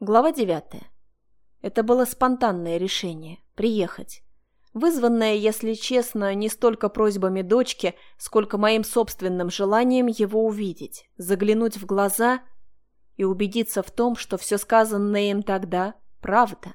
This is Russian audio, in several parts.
Глава девятая. Это было спонтанное решение – приехать. Вызванное, если честно, не столько просьбами дочки, сколько моим собственным желанием его увидеть, заглянуть в глаза и убедиться в том, что все сказанное им тогда – правда.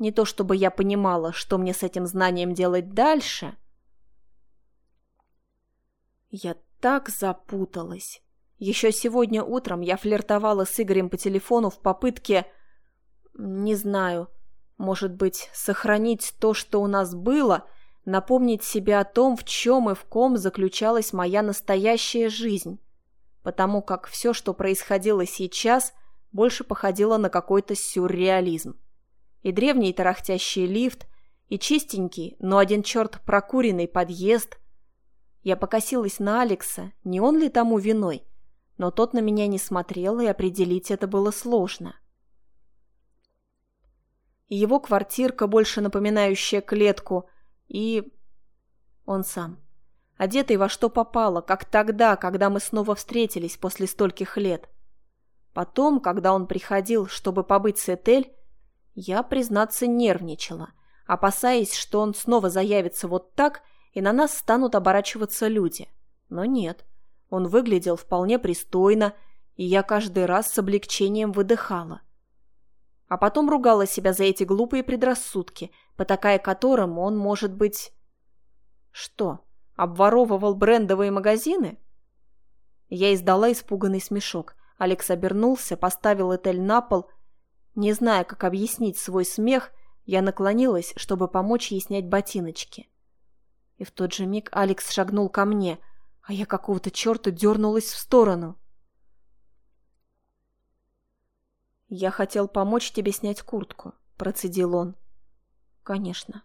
Не то чтобы я понимала, что мне с этим знанием делать дальше. Я так запуталась. Еще сегодня утром я флиртовала с Игорем по телефону в попытке... Не знаю, может быть, сохранить то, что у нас было, напомнить себе о том, в чем и в ком заключалась моя настоящая жизнь. Потому как все, что происходило сейчас, больше походило на какой-то сюрреализм. И древний тарахтящий лифт, и чистенький, но один черт прокуренный подъезд. Я покосилась на Алекса, не он ли тому виной? Но тот на меня не смотрел, и определить это было сложно. Его квартирка, больше напоминающая клетку, и... он сам. Одетый во что попало, как тогда, когда мы снова встретились после стольких лет. Потом, когда он приходил, чтобы побыть с Этель, я, признаться, нервничала, опасаясь, что он снова заявится вот так, и на нас станут оборачиваться люди. Но нет. Он выглядел вполне пристойно, и я каждый раз с облегчением выдыхала. А потом ругала себя за эти глупые предрассудки, потакая которым он, может быть... Что, обворовывал брендовые магазины? Я издала испуганный смешок. Алекс обернулся, поставил Этель на пол. Не зная, как объяснить свой смех, я наклонилась, чтобы помочь ей снять ботиночки. И в тот же миг Алекс шагнул ко мне — а я какого-то черта дернулась в сторону. «Я хотел помочь тебе снять куртку», — процедил он. «Конечно».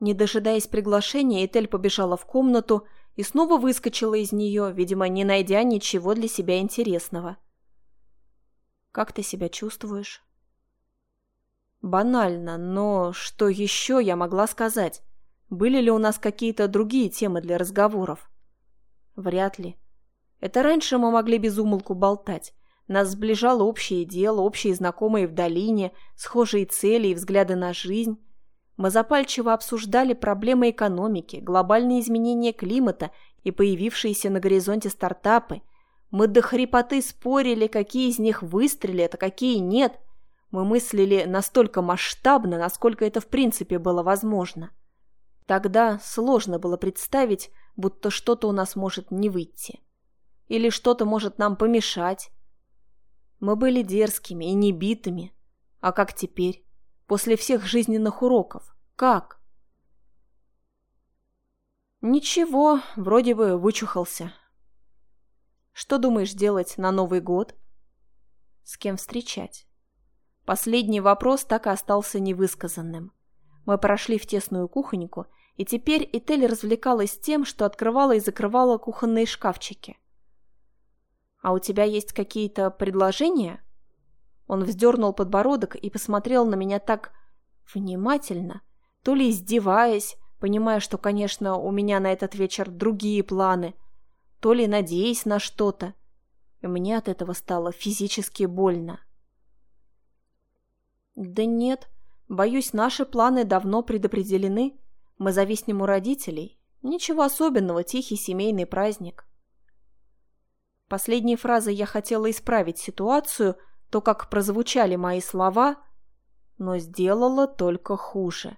Не дожидаясь приглашения, Этель побежала в комнату и снова выскочила из нее, видимо, не найдя ничего для себя интересного. «Как ты себя чувствуешь?» «Банально, но что еще я могла сказать? Были ли у нас какие-то другие темы для разговоров?» Вряд ли. Это раньше мы могли без умолку болтать. Нас сближало общее дело, общие знакомые в долине, схожие цели и взгляды на жизнь. Мы запальчиво обсуждали проблемы экономики, глобальные изменения климата и появившиеся на горизонте стартапы. Мы до хрипоты спорили, какие из них выстрелят, а какие нет. Мы мыслили настолько масштабно, насколько это в принципе было возможно. Тогда сложно было представить, будто что-то у нас может не выйти. Или что-то может нам помешать. Мы были дерзкими и небитыми. А как теперь? После всех жизненных уроков. Как? Ничего, вроде бы вычухался. Что думаешь делать на Новый год? С кем встречать? Последний вопрос так и остался невысказанным. Мы прошли в тесную кухоньку и теперь Этель развлекалась тем, что открывала и закрывала кухонные шкафчики. «А у тебя есть какие-то предложения?» Он вздернул подбородок и посмотрел на меня так внимательно, то ли издеваясь, понимая, что, конечно, у меня на этот вечер другие планы, то ли надеясь на что-то. И мне от этого стало физически больно. «Да нет, боюсь, наши планы давно предопределены», мы зависнем у родителей. Ничего особенного, тихий семейный праздник. Последней фразой я хотела исправить ситуацию, то, как прозвучали мои слова, но сделала только хуже.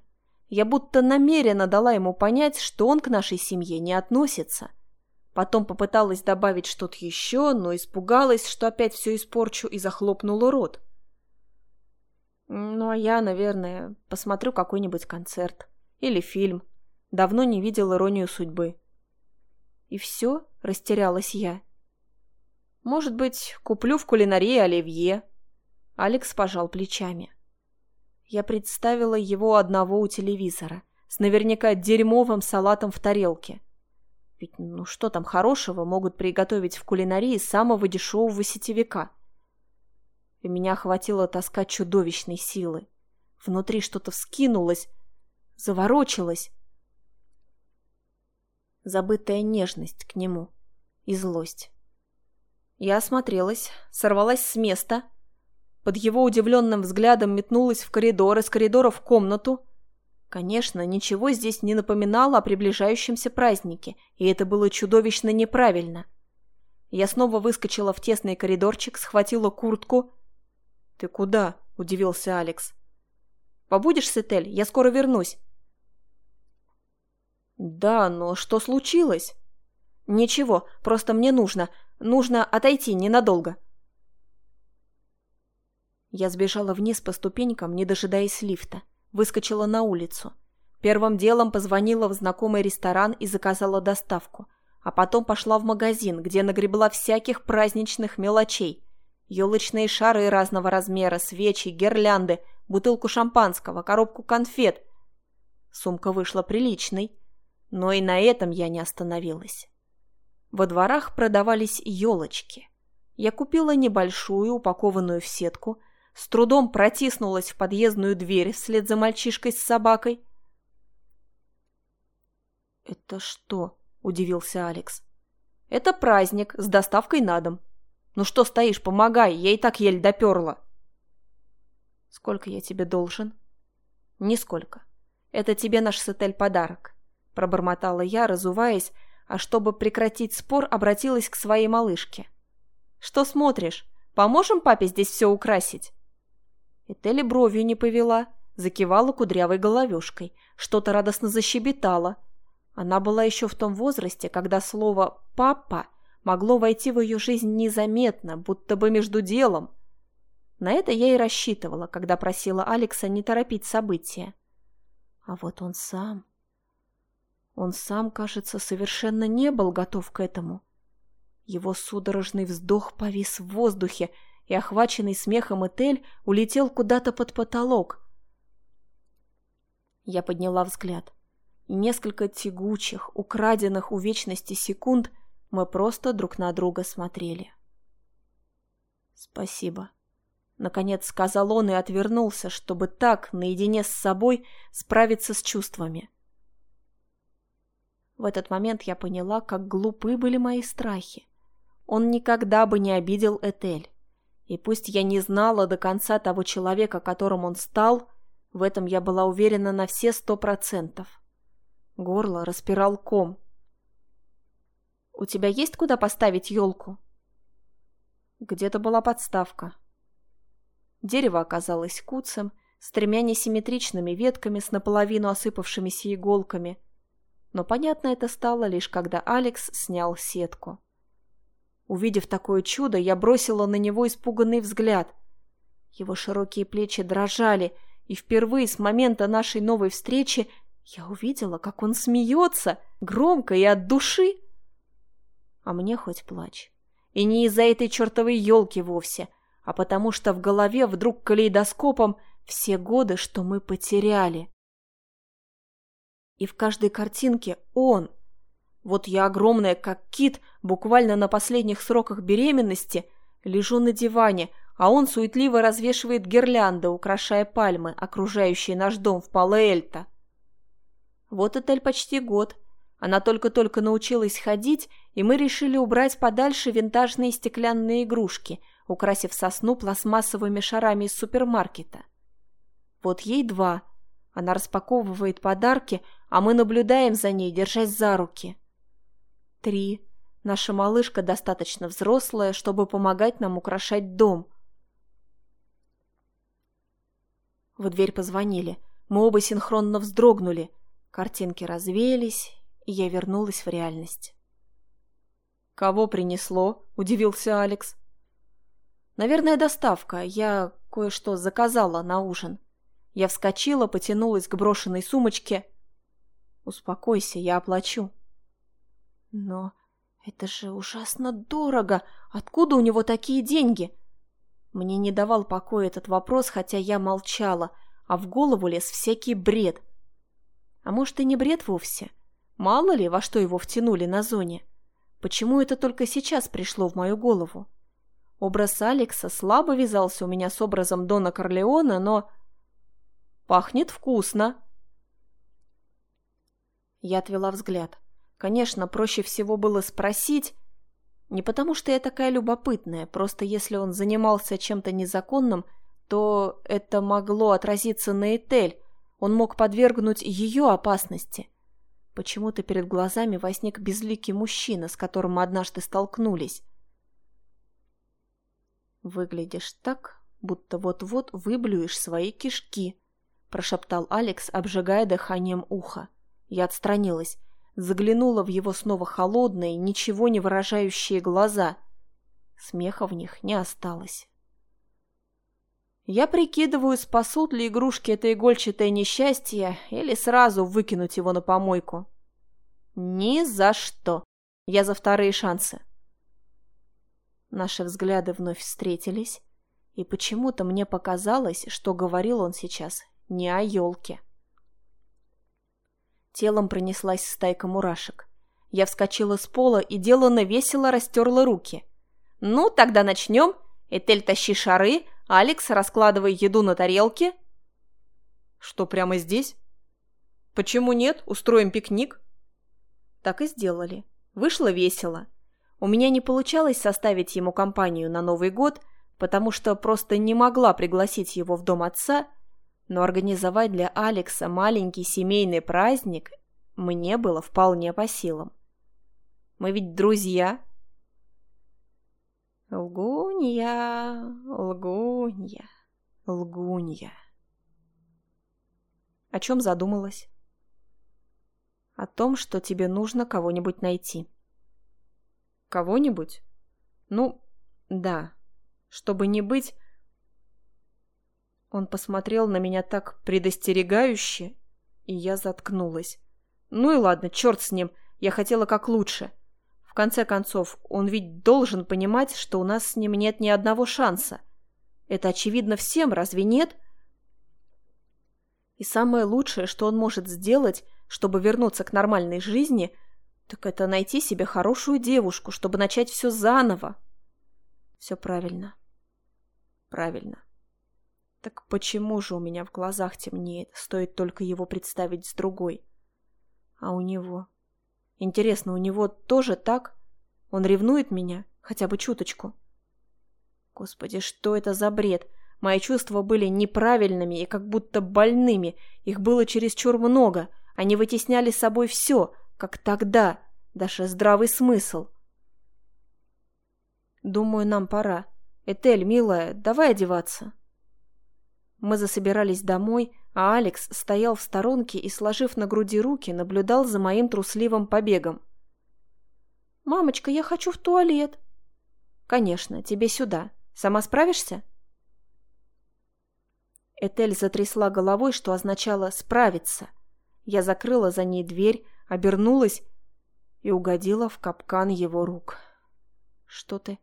Я будто намеренно дала ему понять, что он к нашей семье не относится. Потом попыталась добавить что-то еще, но испугалась, что опять все испорчу и захлопнула рот. Ну, а я, наверное, посмотрю какой-нибудь концерт. Или фильм. Давно не видел иронию судьбы. И все? Растерялась я. Может быть, куплю в кулинарии оливье? Алекс пожал плечами. Я представила его одного у телевизора, с наверняка дерьмовым салатом в тарелке. Ведь ну что там хорошего могут приготовить в кулинарии самого дешевого сетевика? И меня охватила тоска чудовищной силы. Внутри что-то вскинулось, заворочилась. Забытая нежность к нему и злость. Я осмотрелась, сорвалась с места. под его удивленным взглядом метнулась в коридор, из коридора в комнату. Конечно, ничего здесь не напоминало о приближающемся празднике, и это было чудовищно неправильно. Я снова выскочила в тесный коридорчик, схватила куртку. «Ты куда?» – удивился Алекс. «Побудешь с Этель? Я скоро вернусь». «Да, но что случилось?» «Ничего, просто мне нужно. Нужно отойти ненадолго». Я сбежала вниз по ступенькам, не дожидаясь лифта. Выскочила на улицу. Первым делом позвонила в знакомый ресторан и заказала доставку. А потом пошла в магазин, где нагребла всяких праздничных мелочей. Елочные шары разного размера, свечи, гирлянды, бутылку шампанского, коробку конфет. Сумка вышла приличной. Но и на этом я не остановилась. Во дворах продавались елочки. Я купила небольшую, упакованную в сетку, с трудом протиснулась в подъездную дверь вслед за мальчишкой с собакой. «Это что?» – удивился Алекс. «Это праздник с доставкой на дом. Ну что стоишь, помогай, я и так еле доперла». «Сколько я тебе должен?» «Нисколько. Это тебе наш сетель подарок», – пробормотала я, разуваясь, а чтобы прекратить спор, обратилась к своей малышке. «Что смотришь? Поможем папе здесь все украсить?» Этели бровью не повела, закивала кудрявой головешкой, что-то радостно защебетала. Она была еще в том возрасте, когда слово «папа» могло войти в ее жизнь незаметно, будто бы между делом. На это я и рассчитывала, когда просила Алекса не торопить события. А вот он сам... Он сам, кажется, совершенно не был готов к этому. Его судорожный вздох повис в воздухе, и, охваченный смехом Этель, улетел куда-то под потолок. Я подняла взгляд. Несколько тягучих, украденных у вечности секунд мы просто друг на друга смотрели. «Спасибо», — наконец сказал он и отвернулся, чтобы так, наедине с собой, справиться с чувствами. В этот момент я поняла, как глупы были мои страхи. Он никогда бы не обидел Этель. И пусть я не знала до конца того человека, которым он стал, в этом я была уверена на все сто процентов. Горло распирал ком. «У тебя есть куда поставить елку?» Где-то была подставка. Дерево оказалось куцем, с тремя несимметричными ветками с наполовину осыпавшимися иголками – но понятно это стало лишь когда Алекс снял сетку. Увидев такое чудо, я бросила на него испуганный взгляд. Его широкие плечи дрожали, и впервые с момента нашей новой встречи я увидела, как он смеется, громко и от души. А мне хоть плачь. И не из-за этой чертовой елки вовсе, а потому что в голове вдруг калейдоскопом все годы, что мы потеряли. И в каждой картинке он. Вот я огромная, как кит, буквально на последних сроках беременности, лежу на диване, а он суетливо развешивает гирлянды, украшая пальмы, окружающие наш дом в Пало-Эльто. Вот Этель почти год. Она только-только научилась ходить, и мы решили убрать подальше винтажные стеклянные игрушки, украсив сосну пластмассовыми шарами из супермаркета. Вот ей два. Она распаковывает подарки, а мы наблюдаем за ней, держась за руки. Три. Наша малышка достаточно взрослая, чтобы помогать нам украшать дом. В дверь позвонили. Мы оба синхронно вздрогнули. Картинки развеялись, и я вернулась в реальность. «Кого принесло?» – удивился Алекс. «Наверное, доставка. Я кое-что заказала на ужин». Я вскочила, потянулась к брошенной сумочке – Успокойся, я оплачу. Но это же ужасно дорого. Откуда у него такие деньги? Мне не давал покоя этот вопрос, хотя я молчала, а в голову лез всякий бред. А может и не бред вовсе? Мало ли, во что его втянули на зоне. Почему это только сейчас пришло в мою голову? Образ Алекса слабо вязался у меня с образом Дона Корлеона, но... «Пахнет вкусно», я отвела взгляд. Конечно, проще всего было спросить... Не потому, что я такая любопытная, просто если он занимался чем-то незаконным, то это могло отразиться на Этель, он мог подвергнуть ее опасности. Почему-то перед глазами возник безликий мужчина, с которым мы однажды столкнулись. «Выглядишь так, будто вот-вот выблюешь свои кишки», – прошептал Алекс, обжигая дыханием ухо. Я отстранилась заглянула в его снова холодные, ничего не выражающие глаза. Смеха в них не осталось. Я прикидываю, спасут ли игрушки это игольчатое несчастье или сразу выкинуть его на помойку. Ни за что. Я за вторые шансы. Наши взгляды вновь встретились, и почему-то мне показалось, что говорил он сейчас не о елке. Телом пронеслась стайка мурашек. Я вскочила с пола и деланно весело растерла руки. «Ну, тогда начнем. Этель, тащи шары, Алекс, раскладывай еду на тарелке». «Что, прямо здесь?» «Почему нет? Устроим пикник». Так и сделали. Вышло весело. У меня не получалось составить ему компанию на Новый год, потому что просто не могла пригласить его в дом отца – но организовать для Алекса маленький семейный праздник мне было вполне по силам. Мы ведь друзья. Лгунья, лгунья, лгунья. О чем задумалась? О том, что тебе нужно кого-нибудь найти. Кого-нибудь? Ну, да. Чтобы не быть он посмотрел на меня так предостерегающе, и я заткнулась. Ну и ладно, черт с ним, я хотела как лучше. В конце концов, он ведь должен понимать, что у нас с ним нет ни одного шанса. Это очевидно всем, разве нет? И самое лучшее, что он может сделать, чтобы вернуться к нормальной жизни, так это найти себе хорошую девушку, чтобы начать все заново. Все правильно. Правильно. Так почему же у меня в глазах темнеет, стоит только его представить с другой? А у него? Интересно, у него тоже так? Он ревнует меня? Хотя бы чуточку? Господи, что это за бред? Мои чувства были неправильными и как будто больными. Их было чересчур много. Они вытесняли с собой все, как тогда, даже здравый смысл. Думаю, нам пора. Этель, милая, давай одеваться. Мы засобирались домой, а Алекс стоял в сторонке и, сложив на груди руки, наблюдал за моим трусливым побегом. «Мамочка, я хочу в туалет». «Конечно, тебе сюда. Сама справишься?» Этель затрясла головой, что означало «справиться». Я закрыла за ней дверь, обернулась и угодила в капкан его рук. «Что ты?»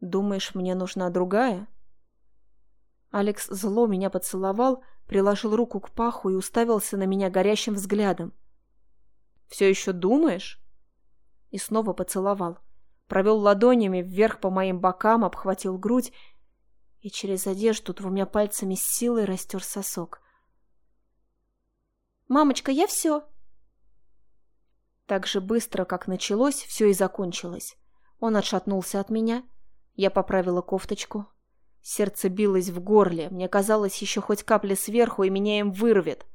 «Думаешь, мне нужна другая?» Алекс зло меня поцеловал, приложил руку к паху и уставился на меня горящим взглядом. «Все еще думаешь?» И снова поцеловал. Провел ладонями вверх по моим бокам, обхватил грудь и через одежду двумя пальцами с силой растер сосок. «Мамочка, я все!» Так же быстро, как началось, все и закончилось. Он отшатнулся от меня. Я поправила кофточку, Сердце билось в горле. Мне казалось, еще хоть капля сверху, и меня им вырвет.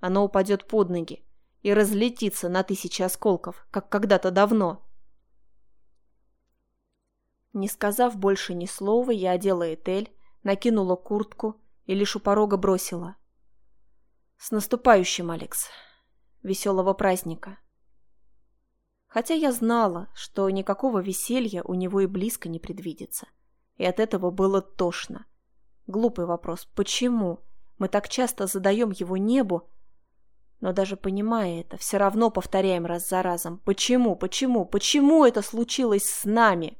Оно упадет под ноги и разлетится на тысячи осколков, как когда-то давно. Не сказав больше ни слова, я одела Этель, накинула куртку и лишь у порога бросила. «С наступающим, Алекс! Веселого праздника!» Хотя я знала, что никакого веселья у него и близко не предвидится и от этого было тошно. Глупый вопрос. Почему? Мы так часто задаем его небу, но даже понимая это, все равно повторяем раз за разом. Почему? Почему? Почему это случилось с нами?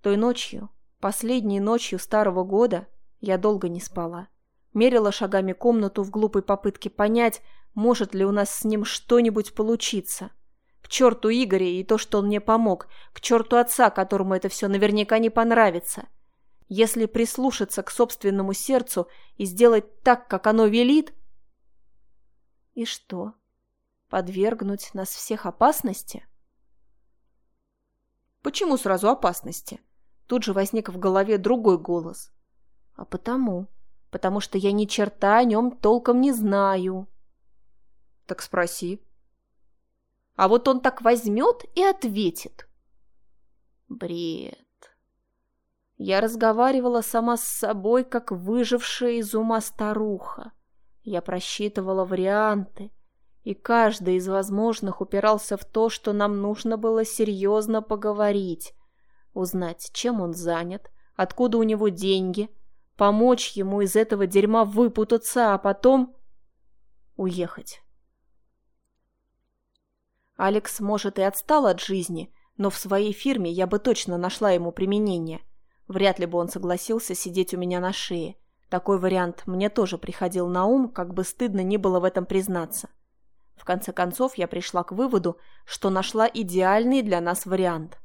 Той ночью, последней ночью старого года, я долго не спала. Мерила шагами комнату в глупой попытке понять, может ли у нас с ним что-нибудь получиться черту Игоря и то, что он мне помог, к черту отца, которому это все наверняка не понравится. Если прислушаться к собственному сердцу и сделать так, как оно велит... И что? Подвергнуть нас всех опасности? Почему сразу опасности? Тут же возник в голове другой голос. А потому, потому что я ни черта о нем толком не знаю. Так спроси. А вот он так возьмет и ответит. Бред. Я разговаривала сама с собой, как выжившая из ума старуха. Я просчитывала варианты, и каждый из возможных упирался в то, что нам нужно было серьезно поговорить, узнать, чем он занят, откуда у него деньги, помочь ему из этого дерьма выпутаться, а потом уехать. Алекс, может, и отстал от жизни, но в своей фирме я бы точно нашла ему применение. Вряд ли бы он согласился сидеть у меня на шее. Такой вариант мне тоже приходил на ум, как бы стыдно ни было в этом признаться. В конце концов, я пришла к выводу, что нашла идеальный для нас вариант.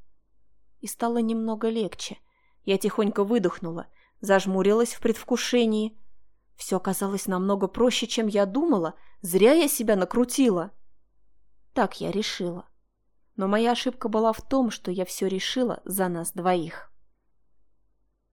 И стало немного легче. Я тихонько выдохнула, зажмурилась в предвкушении. Все казалось намного проще, чем я думала. Зря я себя накрутила. Так я решила. Но моя ошибка была в том, что я все решила за нас двоих.